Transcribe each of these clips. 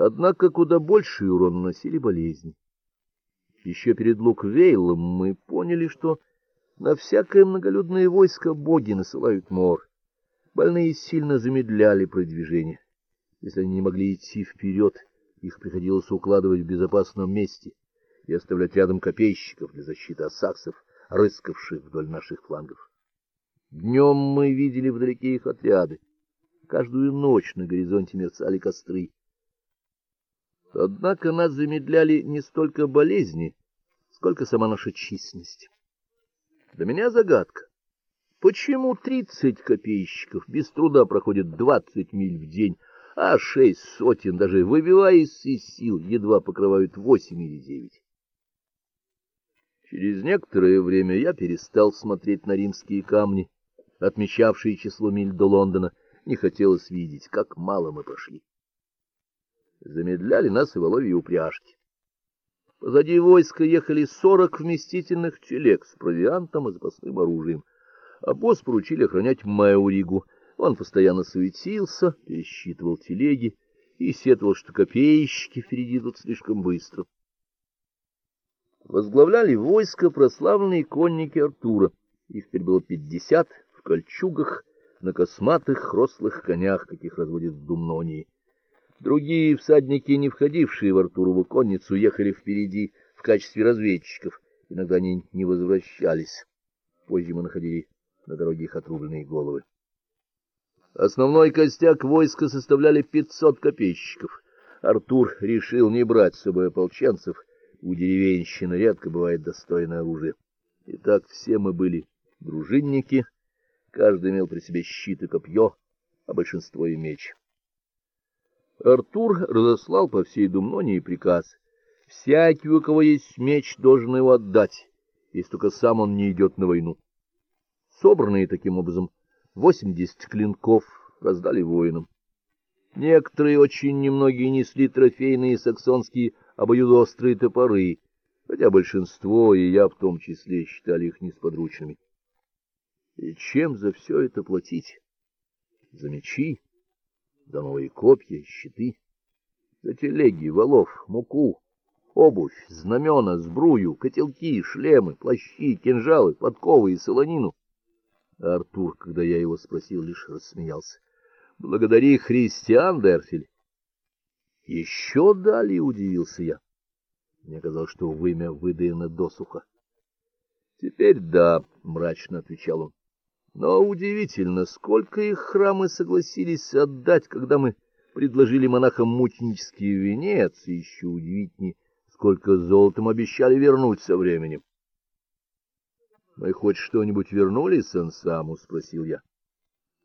Однако куда больший урон наносили болезни. Еще перед Луквейлом мы поняли, что на всякое многолюдное войско боги насылают мор. Больные сильно замедляли продвижение. Если они не могли идти вперед, их приходилось укладывать в безопасном месте и оставлять рядом копейщиков для защиты от саксов, рыскавших вдоль наших флангов. Днем мы видели вдалеке их отряды. Каждую ночь на горизонте мерцали костры. Однако нас замедляли не столько болезни, сколько сама наша численность. Для меня загадка. Почему тридцать копейщиков без труда проходят двадцать миль в день, а шесть сотен, даже выбиваясь из сил, едва покрывают восемь или девять? Через некоторое время я перестал смотреть на римские камни, отмечавшие число миль до Лондона. Не хотелось видеть, как мало мы прошли. Замедляли нас и воловьи упряжки. Позади войска ехали сорок вместительных телег с провиантом и запасным оружием. А босс поручили охранять Мэуригу. Он постоянно суетился, пересчитывал телеги и сетовал, что копеечки впереди идут слишком быстро. Возглавляли войско прославленные конники Артура. Их теперь было пятьдесят в кольчугах, на косматых рослых конях, каких разводят в Думнонии. Другие всадники, не входившие в Артурову конницу, ехали впереди в качестве разведчиков. Иногда они не возвращались. Позже мы находили на дороге их отрубленные головы. Основной костяк войска составляли пятьсот копейщиков. Артур решил не брать с собой ополченцев. У деревенщины редко бывает достойное оружие. Итак, все мы были дружинники, каждый имел при себе щит и копье, а большинство и меч. Артур разослал по всей Думнонии приказ: всякий, у кого есть меч, должен его отдать, если только сам он не идет на войну. Собранные таким образом восемьдесят клинков раздали воинам. Некоторые очень немногие несли трофейные саксонские обоюдоострые топоры, хотя большинство, и я в том числе, считали их несподручными. И чем за все это платить? За мечи? За новые копья, щиты, за телеги, валов, муку, обувь, знамена, сбрую, котелки, шлемы, плащи, кинжалы, подковы и солонину. Артур, когда я его спросил, лишь рассмеялся. Благодари христиан, Дерфель. Еще дали, удивился я. Мне казалось, что вымя выдаено досуха. Теперь да, мрачно отвечал он. Но удивительно, сколько их храмы согласились отдать, когда мы предложили монахам мученический венец, и еще удивительнее, сколько золотом обещали вернуть со временем. Мы хоть что-нибудь вернули Сансаму, спросил я.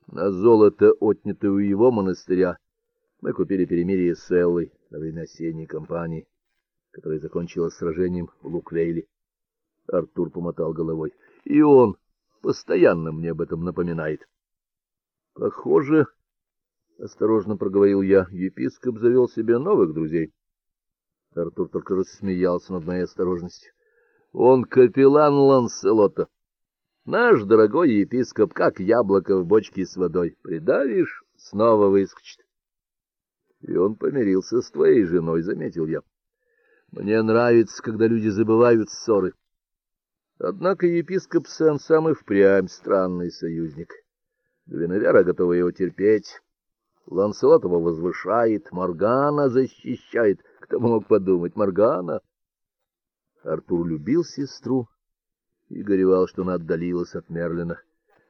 На золото, отнятое у его монастыря, мы купили перемирие с Эллой на время осенней кампании, которая закончилась сражением в Луквейле. Артур помотал головой. И он постоянно мне об этом напоминает. Похоже, осторожно проговорил я, епископ завел себе новых друзей. Артур только рассмеялся над моей осторожностью. Он капеллан Ланселота. Наш дорогой епископ, как яблоко в бочке с водой. Придавишь, снова выскочит. И он помирился с твоей женой, заметил я. Мне нравится, когда люди забывают ссоры. Однако епископ Сен самый впрямь странный союзник. Гвиневера готова его терпеть. Ланселот его возвышает, Моргана защищает. Кто мог подумать, Моргана? Артур любил сестру и горевал, что она отдалилась от Мерлина.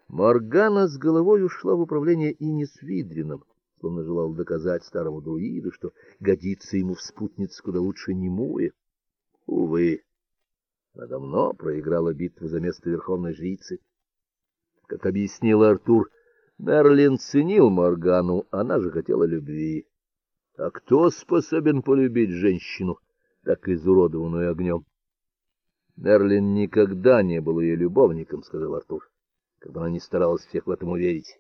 Моргана с головой ушла в управление Инис Видрином, словно желал доказать старому друиду, что годится ему в спутнице куда лучше Немуя. Увы, она давно проиграла битву за место верховной жрицы. Как объяснил Артур, Мерлин ценил Моргану, она же хотела любви. А кто способен полюбить женщину, так изуродованную огнем? Мерлин никогда не был ее любовником, сказал Артур, когда она не старалась всех в этом уверить.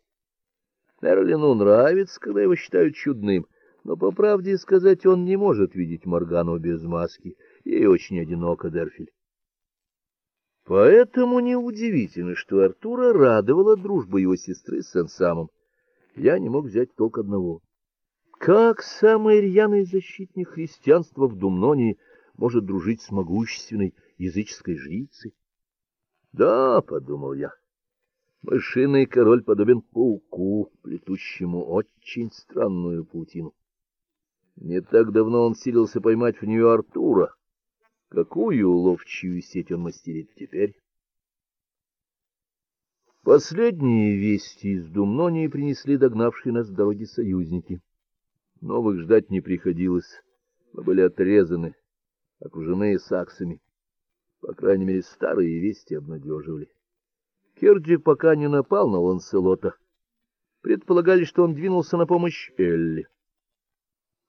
Мерлину нравится, когда его считают чудным, но по правде сказать, он не может видеть Моргану без маски. Ей очень одиноко, Дерфиль. Поэтому неудивительно, что Артура радовала дружба его сестры с Сенсамом. Я не мог взять толк одного. Как самый рьяный защитник христианства в Думнонии может дружить с могущественной языческой жрицей? Да, — подумал я, — мышиный король подобен пауку, плетущему очень странную паутину. Не так давно он силился поймать в нее Артура. Какую ловчую сеть он мастерит теперь? Последние вести из Думнонии принесли догнавшие нас с дороги союзники. Новых ждать не приходилось. Мы были отрезаны, окружены саксами. По крайней мере, старые вести обнадеживали. Керджи пока не напал на Ланселота. Предполагали, что он двинулся на помощь Элли.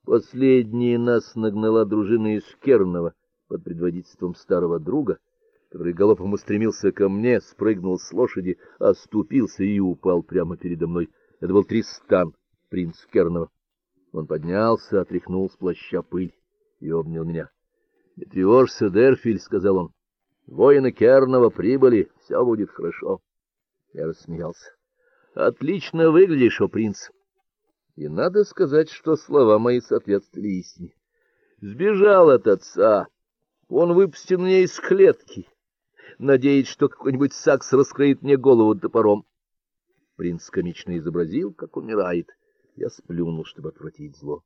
Последние нас нагнала дружина из Кернова под предводительством старого друга, который галопом устремился ко мне, спрыгнул с лошади, оступился и упал прямо передо мной. Это был Тристан, принц Кернова. Он поднялся, отряхнул с плаща пыль и обнял меня. — Не тревожься, Дерфиль, — сказал он. — Воины Кернова прибыли, все будет хорошо. Я рассмеялся. — Отлично выглядишь, о принц. И надо сказать, что слова мои соответствовали истине. Сбежал от отца. Он выпустил меня из клетки. Надеясь, что какой-нибудь сакс раскроит мне голову топором. Принц комично изобразил, как умирает. Я сплюнул, чтобы отвратить зло.